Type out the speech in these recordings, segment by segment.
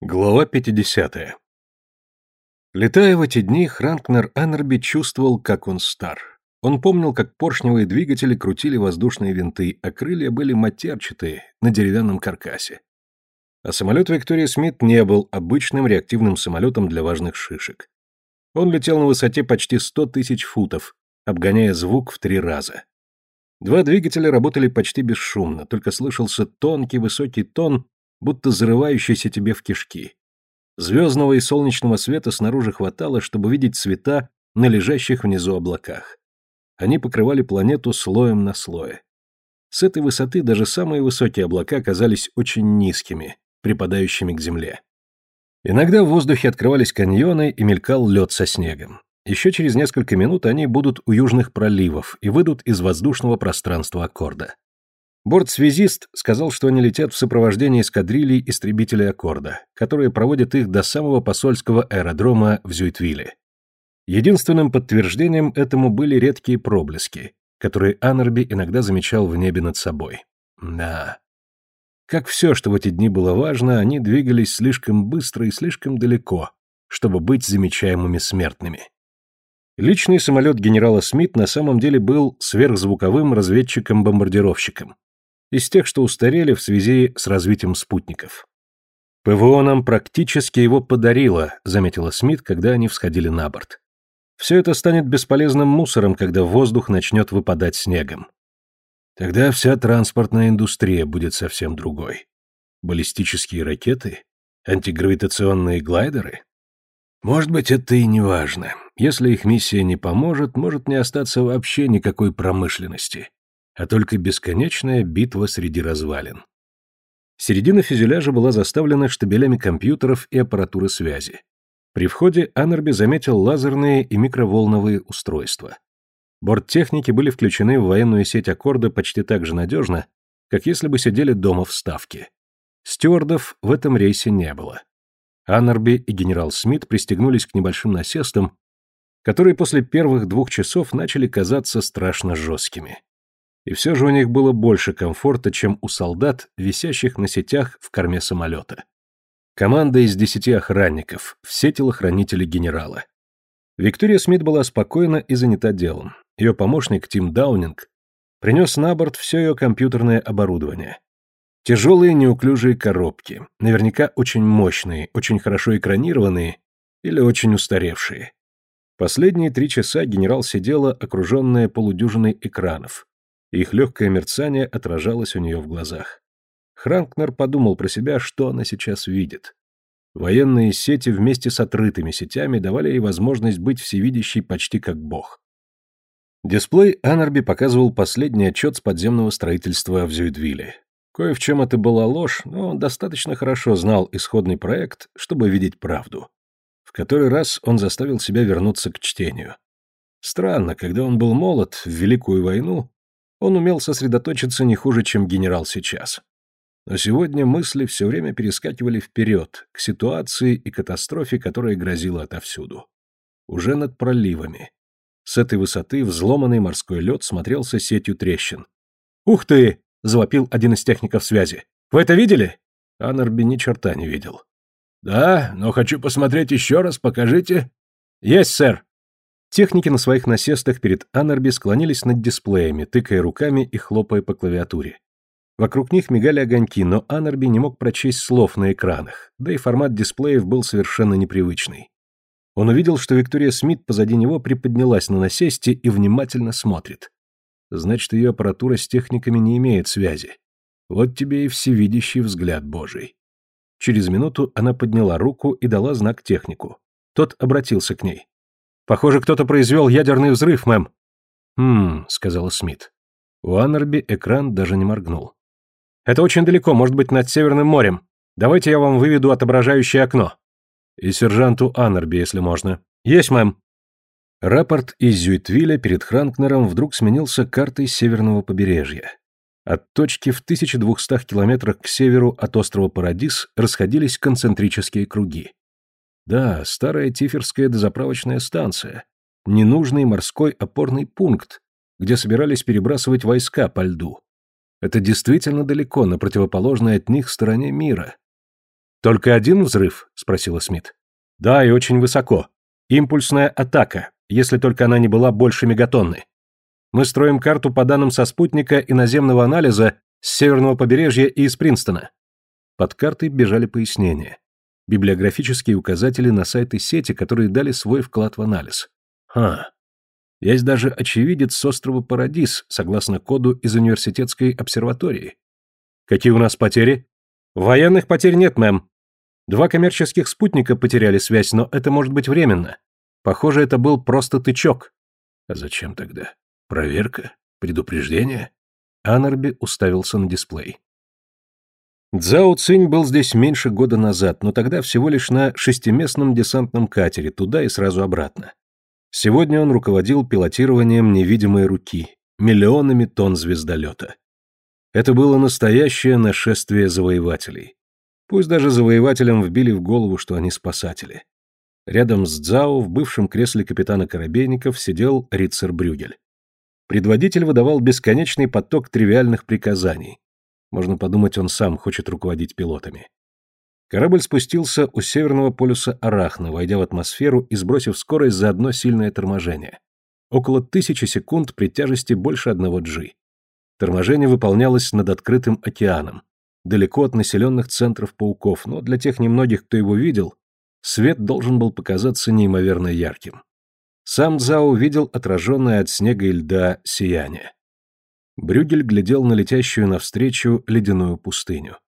Глава 50. Летая в эти дни, Хранкнер Аннерби чувствовал, как он стар. Он помнил, как поршневые двигатели крутили воздушные винты, а крылья были матерчатые, на деревянном каркасе. А самолет Виктория Смит не был обычным реактивным самолетом для важных шишек. Он летел на высоте почти 100 тысяч футов, обгоняя звук в три раза. Два двигателя работали почти бесшумно, только слышался тонкий высокий тон, будто зарывающийся тебе в кишки. Звездного и солнечного света снаружи хватало, чтобы видеть цвета на лежащих внизу облаках. Они покрывали планету слоем на слое. С этой высоты даже самые высокие облака казались очень низкими, припадающими к земле. Иногда в воздухе открывались каньоны и мелькал лед со снегом. Еще через несколько минут они будут у южных проливов и выйдут из воздушного пространства аккорда. Бортсвязист сказал, что они летят в сопровождении эскадрилий истребителей Аккорда, которые проводят их до самого посольского аэродрома в Зюитвилле. Единственным подтверждением этому были редкие проблески, которые Аннерби иногда замечал в небе над собой. Да. Как все, что в эти дни было важно, они двигались слишком быстро и слишком далеко, чтобы быть замечаемыми смертными. Личный самолет генерала Смит на самом деле был сверхзвуковым разведчиком-бомбардировщиком из тех, что устарели в связи с развитием спутников. ПВО нам практически его подарило, заметила Смит, когда они всходили на борт. Все это станет бесполезным мусором, когда воздух начнет выпадать снегом. Тогда вся транспортная индустрия будет совсем другой. Баллистические ракеты? Антигравитационные глайдеры? Может быть, это и не важно. Если их миссия не поможет, может не остаться вообще никакой промышленности а только бесконечная битва среди развалин. Середина фюзеляжа была заставлена штабелями компьютеров и аппаратуры связи. При входе Аннерби заметил лазерные и микроволновые устройства. Борттехники были включены в военную сеть Аккорда почти так же надежно, как если бы сидели дома в Ставке. Стюардов в этом рейсе не было. Аннерби и генерал Смит пристегнулись к небольшим насестам, которые после первых двух часов начали казаться страшно жесткими. И все же у них было больше комфорта, чем у солдат, висящих на сетях в корме самолета. Команда из десяти охранников, все телохранители генерала. Виктория Смит была спокойна и занята делом. Ее помощник Тим Даунинг принес на борт все ее компьютерное оборудование. Тяжелые неуклюжие коробки, наверняка очень мощные, очень хорошо экранированные или очень устаревшие. Последние три часа генерал сидела, окруженная полудюжиной экранов, их легкое мерцание отражалось у нее в глазах. Хранкнер подумал про себя, что она сейчас видит. Военные сети вместе с отрытыми сетями давали ей возможность быть всевидящей почти как бог. Дисплей Анарби показывал последний отчет с подземного строительства в Зюидвилле. Кое в чем это была ложь, но он достаточно хорошо знал исходный проект, чтобы видеть правду. В который раз он заставил себя вернуться к чтению. Странно, когда он был молод, в Великую войну, он умел сосредоточиться не хуже, чем генерал сейчас. Но сегодня мысли все время перескакивали вперед, к ситуации и катастрофе, которая грозила отовсюду. Уже над проливами. С этой высоты взломанный морской лед смотрелся сетью трещин. «Ух ты!» — завопил один из техников связи. «Вы это видели?» Аннерби ни черта не видел. «Да, но хочу посмотреть еще раз, покажите». «Есть, сэр!» Техники на своих насестах перед Анарби склонились над дисплеями, тыкая руками и хлопая по клавиатуре. Вокруг них мигали огоньки, но Анарби не мог прочесть слов на экранах, да и формат дисплеев был совершенно непривычный. Он увидел, что Виктория Смит позади него приподнялась на насесте и внимательно смотрит. Значит, ее аппаратура с техниками не имеет связи. Вот тебе и всевидящий взгляд Божий. Через минуту она подняла руку и дала знак технику. Тот обратился к ней. Похоже, кто-то произвел ядерный взрыв, мэм. Хм, сказала Смит. У Аннерби экран даже не моргнул. Это очень далеко, может быть, над Северным морем. Давайте я вам выведу отображающее окно. И сержанту Аннерби, если можно. Есть, мэм. Рапорт из Зюитвиля перед Хранкнером вдруг сменился картой северного побережья. От точки в 1200 километрах к северу от острова Парадис расходились концентрические круги. Да, старая Тиферская дозаправочная станция. Ненужный морской опорный пункт, где собирались перебрасывать войска по льду. Это действительно далеко, на противоположной от них стороне мира. «Только один взрыв?» — спросила Смит. «Да, и очень высоко. Импульсная атака, если только она не была больше мегатонны. Мы строим карту по данным со спутника и наземного анализа с северного побережья и из Принстона». Под картой бежали пояснения. Библиографические указатели на сайты сети, которые дали свой вклад в анализ. Ха. Есть даже очевидец с острова Парадис, согласно коду из университетской обсерватории. Какие у нас потери? Военных потерь нет, мэм. Два коммерческих спутника потеряли связь, но это может быть временно. Похоже, это был просто тычок. А зачем тогда? Проверка? Предупреждение? Анарби уставился на дисплей. Цзао Цинь был здесь меньше года назад, но тогда всего лишь на шестиместном десантном катере, туда и сразу обратно. Сегодня он руководил пилотированием невидимой руки, миллионами тонн звездолета. Это было настоящее нашествие завоевателей. Пусть даже завоевателям вбили в голову, что они спасатели. Рядом с Цзао в бывшем кресле капитана Коробейников сидел Рицер Брюгель. Предводитель выдавал бесконечный поток тривиальных приказаний. Можно подумать, он сам хочет руководить пилотами. Корабль спустился у северного полюса Арахна, войдя в атмосферу и сбросив скорость за одно сильное торможение. Около тысячи секунд при тяжести больше одного G. Торможение выполнялось над открытым океаном, далеко от населенных центров пауков, но для тех немногих, кто его видел, свет должен был показаться неимоверно ярким. Сам Цао видел отраженное от снега и льда сияние. Брюгель глядел на летящую навстречу ледяную пустыню.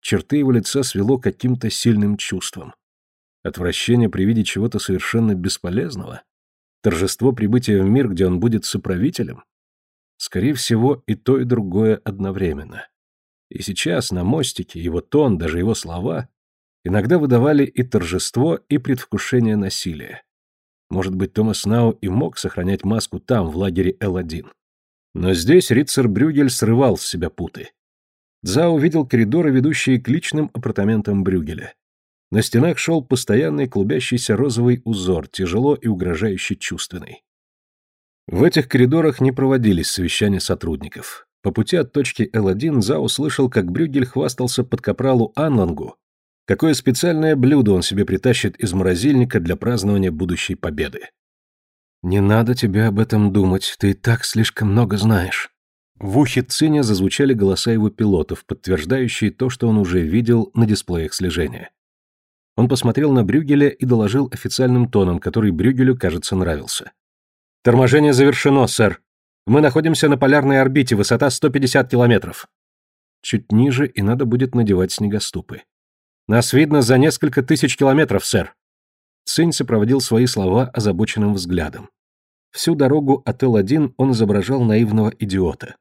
Черты его лица свело каким-то сильным чувством. Отвращение при виде чего-то совершенно бесполезного? Торжество прибытия в мир, где он будет соправителем? Скорее всего, и то, и другое одновременно. И сейчас на мостике его тон, даже его слова, иногда выдавали и торжество, и предвкушение насилия. Может быть, Томас Нау и мог сохранять маску там, в лагере Л-1. Но здесь Рицер Брюгель срывал с себя путы. Дзао увидел коридоры, ведущие к личным апартаментам Брюгеля. На стенах шел постоянный клубящийся розовый узор, тяжело и угрожающе чувственный. В этих коридорах не проводились совещания сотрудников. По пути от точки Л1 За услышал, как Брюгель хвастался под капралу Анлангу, какое специальное блюдо он себе притащит из морозильника для празднования будущей победы. «Не надо тебе об этом думать, ты и так слишком много знаешь». В ухе Циня зазвучали голоса его пилотов, подтверждающие то, что он уже видел на дисплеях слежения. Он посмотрел на Брюгеля и доложил официальным тоном, который Брюгелю, кажется, нравился. Торможение завершено, сэр. Мы находимся на полярной орбите, высота 150 километров. Чуть ниже, и надо будет надевать снегоступы. Нас видно за несколько тысяч километров, сэр. Цинь сопроводил свои слова озабоченным взглядом. Всю дорогу от Л-1 он изображал наивного идиота.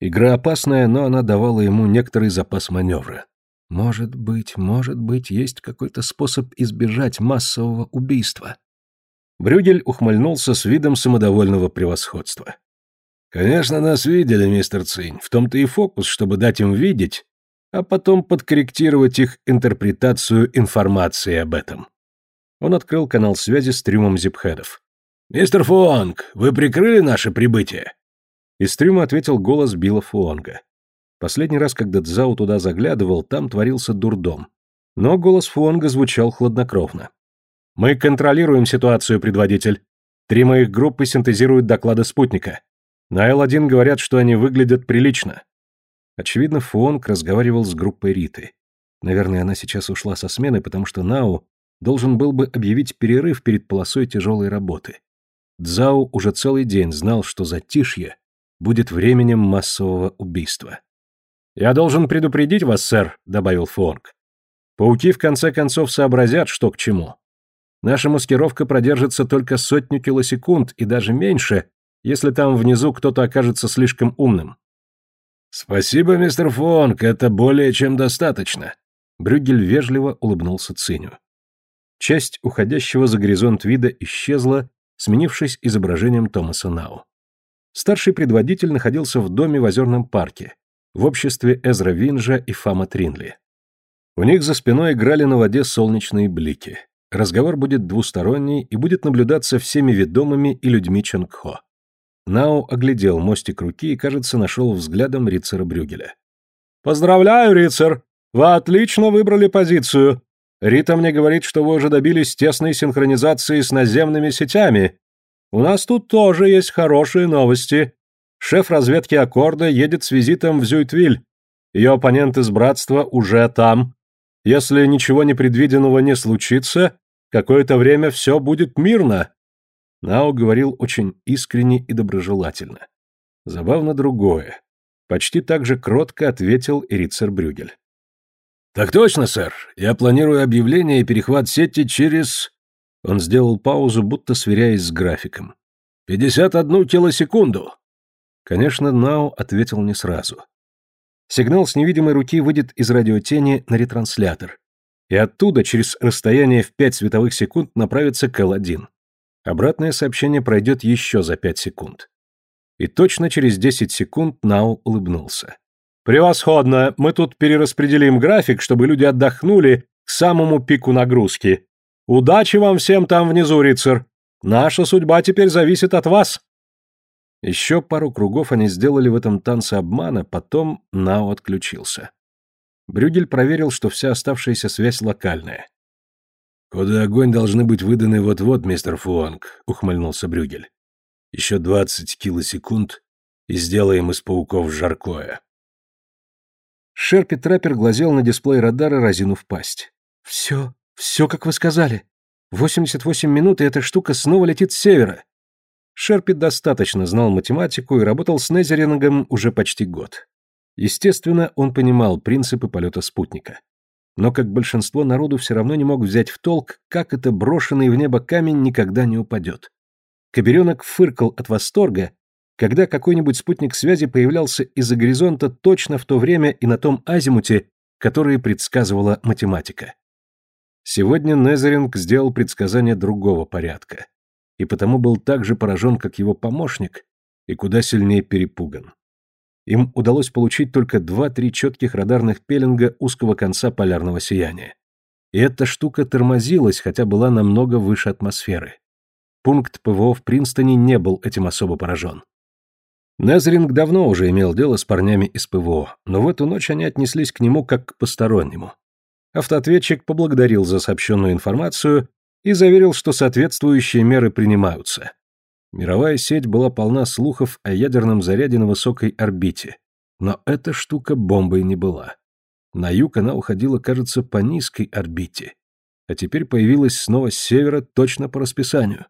Игра опасная, но она давала ему некоторый запас маневра. Может быть, может быть, есть какой-то способ избежать массового убийства. Брюгель ухмыльнулся с видом самодовольного превосходства. «Конечно, нас видели, мистер Цинь. В том-то и фокус, чтобы дать им видеть, а потом подкорректировать их интерпретацию информации об этом». Он открыл канал связи с трюмом зипхедов. «Мистер Фуонг, вы прикрыли наше прибытие?» Из трюма ответил голос Билла Фуонга. Последний раз, когда Цзао туда заглядывал, там творился дурдом. Но голос Фуонга звучал хладнокровно. Мы контролируем ситуацию, предводитель. Три моих группы синтезируют доклады спутника. На Л-1 говорят, что они выглядят прилично. Очевидно, Фуонг разговаривал с группой Риты. Наверное, она сейчас ушла со смены, потому что Нау должен был бы объявить перерыв перед полосой тяжелой работы. Цзао уже целый день знал, что затишье будет временем массового убийства. «Я должен предупредить вас, сэр», — добавил Фуонг. «Пауки в конце концов сообразят, что к чему. Наша маскировка продержится только сотню килосекунд и даже меньше, если там внизу кто-то окажется слишком умным. Спасибо, мистер Фонг, это более чем достаточно. Брюгель вежливо улыбнулся Циню. Часть уходящего за горизонт вида исчезла, сменившись изображением Томаса Нау. Старший предводитель находился в доме в Озерном парке, в обществе Эзра Винжа и Фама Тринли. У них за спиной играли на воде солнечные блики. Разговор будет двусторонний и будет наблюдаться всеми ведомыми и людьми Чонгхо. Нао оглядел мостик руки и, кажется, нашел взглядом Рицера Брюгеля. «Поздравляю, Рицер! Вы отлично выбрали позицию. Рита мне говорит, что вы уже добились тесной синхронизации с наземными сетями. У нас тут тоже есть хорошие новости. Шеф разведки Аккорда едет с визитом в Зюитвиль. Ее оппонент из Братства уже там. Если ничего непредвиденного не случится, какое-то время все будет мирно. Нао говорил очень искренне и доброжелательно. Забавно другое. Почти так же кротко ответил Рицер Брюгель. «Так точно, сэр. Я планирую объявление и перехват сети через...» Он сделал паузу, будто сверяясь с графиком. «Пятьдесят одну килосекунду!» Конечно, Нао ответил не сразу. Сигнал с невидимой руки выйдет из радиотени на ретранслятор, и оттуда через расстояние в 5 световых секунд направится к Л1. Обратное сообщение пройдет еще за 5 секунд. И точно через 10 секунд Нау улыбнулся. «Превосходно! Мы тут перераспределим график, чтобы люди отдохнули к самому пику нагрузки. Удачи вам всем там внизу, Рицер! Наша судьба теперь зависит от вас!» Еще пару кругов они сделали в этом танце обмана, потом Нао отключился. Брюгель проверил, что вся оставшаяся связь локальная. «Коды огонь должны быть выданы вот-вот, мистер Фуанг», — ухмыльнулся Брюгель. «Еще двадцать килосекунд, и сделаем из пауков жаркое». Шерпи Траппер глазел на дисплей радара, разинув пасть. «Все, все, как вы сказали. Восемьдесят восемь минут, и эта штука снова летит с севера. Шерпи достаточно знал математику и работал с Незерингом уже почти год. Естественно, он понимал принципы полета спутника. Но, как большинство народу, все равно не мог взять в толк, как это брошенный в небо камень никогда не упадет. Коберенок фыркал от восторга, когда какой-нибудь спутник связи появлялся из-за горизонта точно в то время и на том азимуте, который предсказывала математика. Сегодня Незеринг сделал предсказание другого порядка и потому был так же поражен, как его помощник, и куда сильнее перепуган. Им удалось получить только два-три четких радарных пеленга узкого конца полярного сияния. И эта штука тормозилась, хотя была намного выше атмосферы. Пункт ПВО в Принстоне не был этим особо поражен. Незринг давно уже имел дело с парнями из ПВО, но в эту ночь они отнеслись к нему как к постороннему. Автоответчик поблагодарил за сообщенную информацию и заверил, что соответствующие меры принимаются. Мировая сеть была полна слухов о ядерном заряде на высокой орбите, но эта штука бомбой не была. На юг она уходила, кажется, по низкой орбите, а теперь появилась снова с севера точно по расписанию.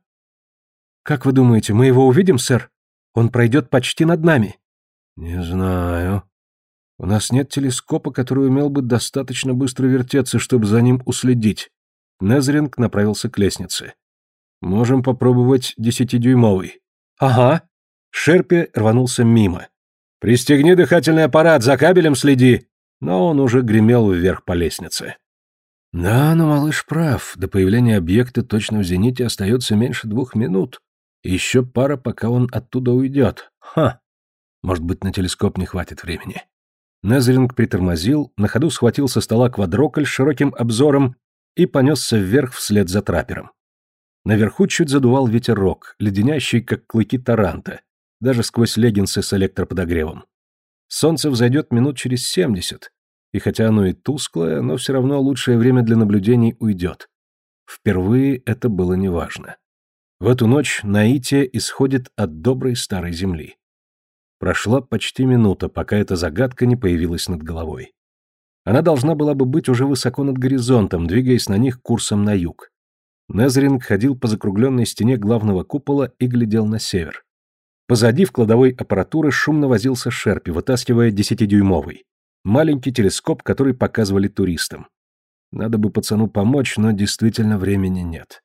«Как вы думаете, мы его увидим, сэр? Он пройдет почти над нами». «Не знаю. У нас нет телескопа, который умел бы достаточно быстро вертеться, чтобы за ним уследить. Незринг направился к лестнице. «Можем попробовать десятидюймовый». «Ага». Шерпи рванулся мимо. «Пристегни дыхательный аппарат, за кабелем следи!» Но он уже гремел вверх по лестнице. «Да, но малыш прав. До появления объекта точно в зените остается меньше двух минут. Еще пара, пока он оттуда уйдет. Ха! Может быть, на телескоп не хватит времени». Незринг притормозил, на ходу схватил со стола квадрокль с широким обзором и понесся вверх вслед за траппером. Наверху чуть задувал ветерок, леденящий, как клыки таранта, даже сквозь леггинсы с электроподогревом. Солнце взойдет минут через семьдесят, и хотя оно и тусклое, но все равно лучшее время для наблюдений уйдет. Впервые это было неважно. В эту ночь Наития исходит от доброй старой земли. Прошла почти минута, пока эта загадка не появилась над головой. Она должна была бы быть уже высоко над горизонтом, двигаясь на них курсом на юг. Незринг ходил по закругленной стене главного купола и глядел на север. Позади в кладовой аппаратуры шумно возился Шерпи, вытаскивая десятидюймовый. Маленький телескоп, который показывали туристам. Надо бы пацану помочь, но действительно времени нет.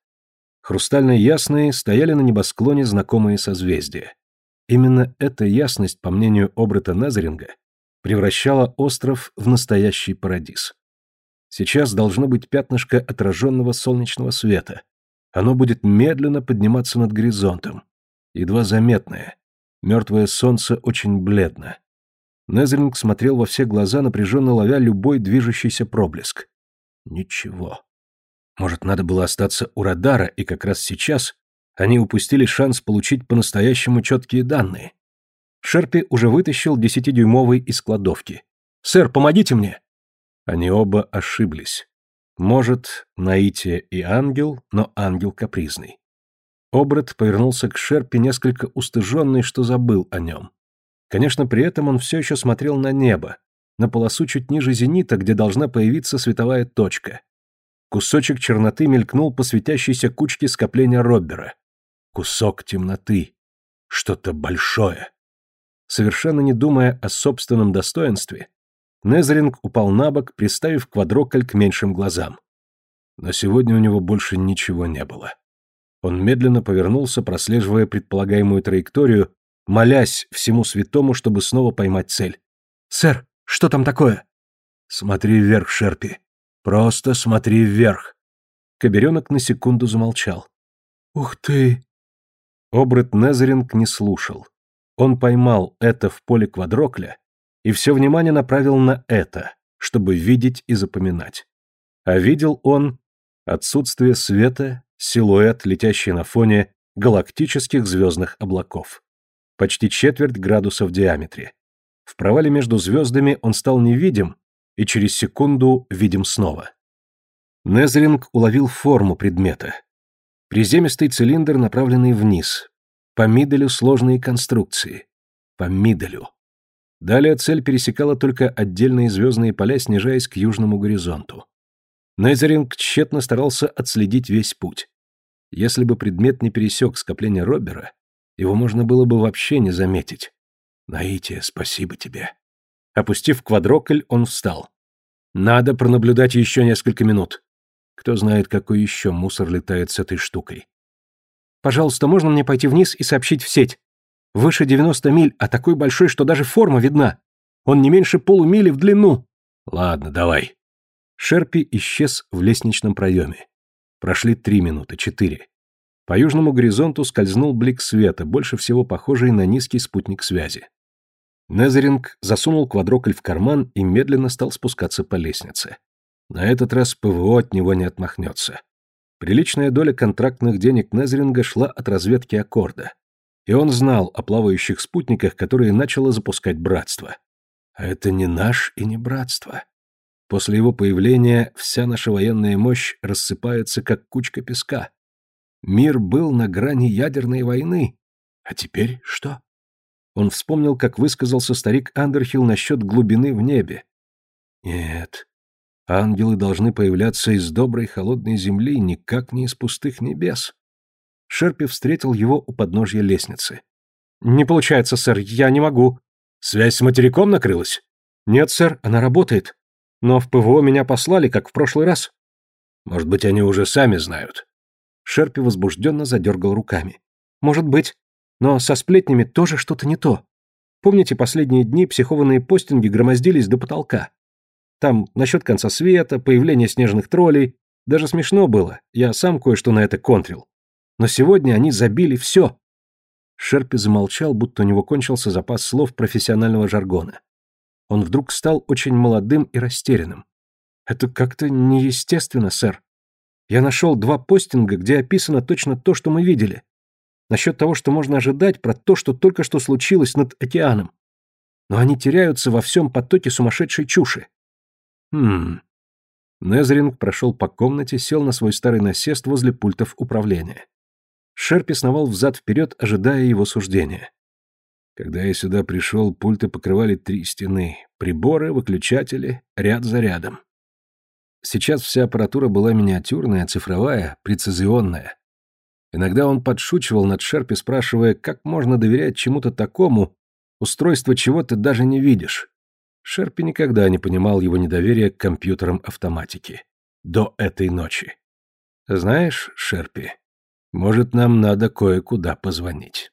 Хрустально ясные стояли на небосклоне знакомые созвездия. Именно эта ясность, по мнению Обрата Назаринга, превращала остров в настоящий парадиз. Сейчас должно быть пятнышко отраженного солнечного света. Оно будет медленно подниматься над горизонтом. Едва заметное. Мертвое солнце очень бледно. Незринг смотрел во все глаза, напряженно ловя любой движущийся проблеск. Ничего. Может, надо было остаться у радара, и как раз сейчас они упустили шанс получить по-настоящему четкие данные. Шерпи уже вытащил десятидюймовый из кладовки. «Сэр, помогите мне!» Они оба ошиблись. Может, Наития и ангел, но ангел капризный. Обрат повернулся к Шерпе несколько устыженный, что забыл о нем. Конечно, при этом он все еще смотрел на небо, на полосу чуть ниже зенита, где должна появиться световая точка. Кусочек черноты мелькнул по светящейся кучке скопления Роббера. Кусок темноты. Что-то большое. Совершенно не думая о собственном достоинстве, Незеринг упал на бок, приставив квадрокль к меньшим глазам. Но сегодня у него больше ничего не было. Он медленно повернулся, прослеживая предполагаемую траекторию, молясь всему святому, чтобы снова поймать цель. «Сэр, что там такое?» «Смотри вверх, Шерпи. Просто смотри вверх». Коберенок на секунду замолчал. «Ух ты!» Обрат Незеринг не слушал. Он поймал это в поле квадрокля и все внимание направил на это, чтобы видеть и запоминать. А видел он отсутствие света, силуэт, летящий на фоне галактических звездных облаков. Почти четверть градуса в диаметре. В провале между звездами он стал невидим, и через секунду видим снова. Незринг уловил форму предмета. Приземистый цилиндр, направленный вниз. По миделю сложные конструкции. По миделю. Далее цель пересекала только отдельные звездные поля, снижаясь к южному горизонту. Незеринг тщетно старался отследить весь путь. Если бы предмет не пересек скопление Робера, его можно было бы вообще не заметить. Наития, спасибо тебе. Опустив квадрокль, он встал. Надо пронаблюдать еще несколько минут. Кто знает, какой еще мусор летает с этой штукой. Пожалуйста, можно мне пойти вниз и сообщить в сеть? Выше 90 миль, а такой большой, что даже форма видна. Он не меньше полумили в длину. Ладно, давай. Шерпи исчез в лестничном проеме. Прошли три минуты, четыре. По южному горизонту скользнул блик света, больше всего похожий на низкий спутник связи. Незеринг засунул квадрокль в карман и медленно стал спускаться по лестнице. На этот раз ПВО от него не отмахнется. Приличная доля контрактных денег Незеринга шла от разведки Аккорда. И он знал о плавающих спутниках, которые начало запускать братство. А это не наш и не братство. После его появления вся наша военная мощь рассыпается, как кучка песка. Мир был на грани ядерной войны. А теперь что? Он вспомнил, как высказался старик Андерхилл насчет глубины в небе. Нет, ангелы должны появляться из доброй холодной земли, никак не из пустых небес. Шерпи встретил его у подножья лестницы. «Не получается, сэр, я не могу». «Связь с материком накрылась?» «Нет, сэр, она работает. Но в ПВО меня послали, как в прошлый раз». «Может быть, они уже сами знают». Шерпи возбужденно задергал руками. «Может быть. Но со сплетнями тоже что-то не то. Помните, последние дни психованные постинги громоздились до потолка? Там насчет конца света, появления снежных троллей. Даже смешно было, я сам кое-что на это контрил. Но сегодня они забили все. Шерпи замолчал, будто у него кончился запас слов профессионального жаргона. Он вдруг стал очень молодым и растерянным. Это как-то неестественно, сэр. Я нашел два постинга, где описано точно то, что мы видели. Насчет того, что можно ожидать, про то, что только что случилось над океаном. Но они теряются во всем потоке сумасшедшей чуши. Хм. Незринг прошел по комнате, сел на свой старый насест возле пультов управления. Шерпи сновал взад-вперед, ожидая его суждения. Когда я сюда пришел, пульты покрывали три стены, приборы, выключатели, ряд за рядом. Сейчас вся аппаратура была миниатюрная, цифровая, прецизионная. Иногда он подшучивал над Шерпи, спрашивая, как можно доверять чему-то такому, устройство чего ты даже не видишь. Шерпи никогда не понимал его недоверия к компьютерам автоматики. До этой ночи. Знаешь, Шерпи, может, нам надо кое-куда позвонить.